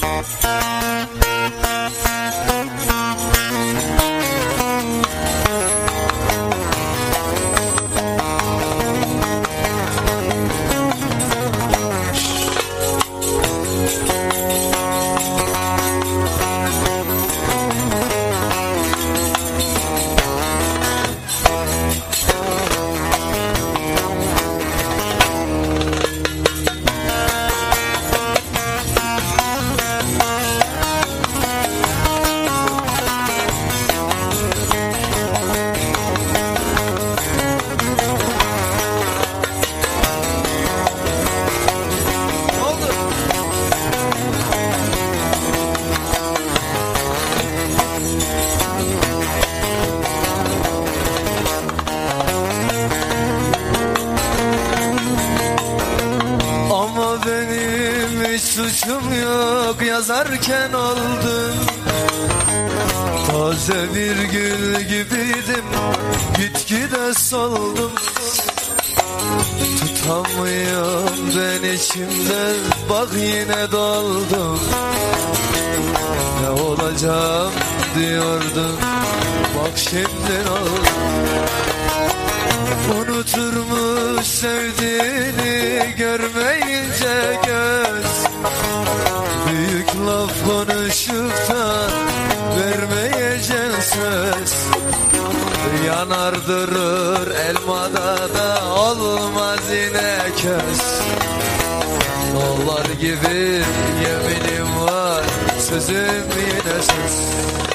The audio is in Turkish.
Música benim hiç suçum yok yazarken oldum. Taze bir gül gibiydim gitgide soldum. Tutamıyorum ben içimde bak yine doldum. Ne olacağım diyordum bak şimdi ne oldu? Unuturmuş sevdiğini görmeyince laf konuşup da vermeyeceksin söz. Yanar durur elmada da olmaz yine köz. Dağlar gibi yeminim var sözüm yine söz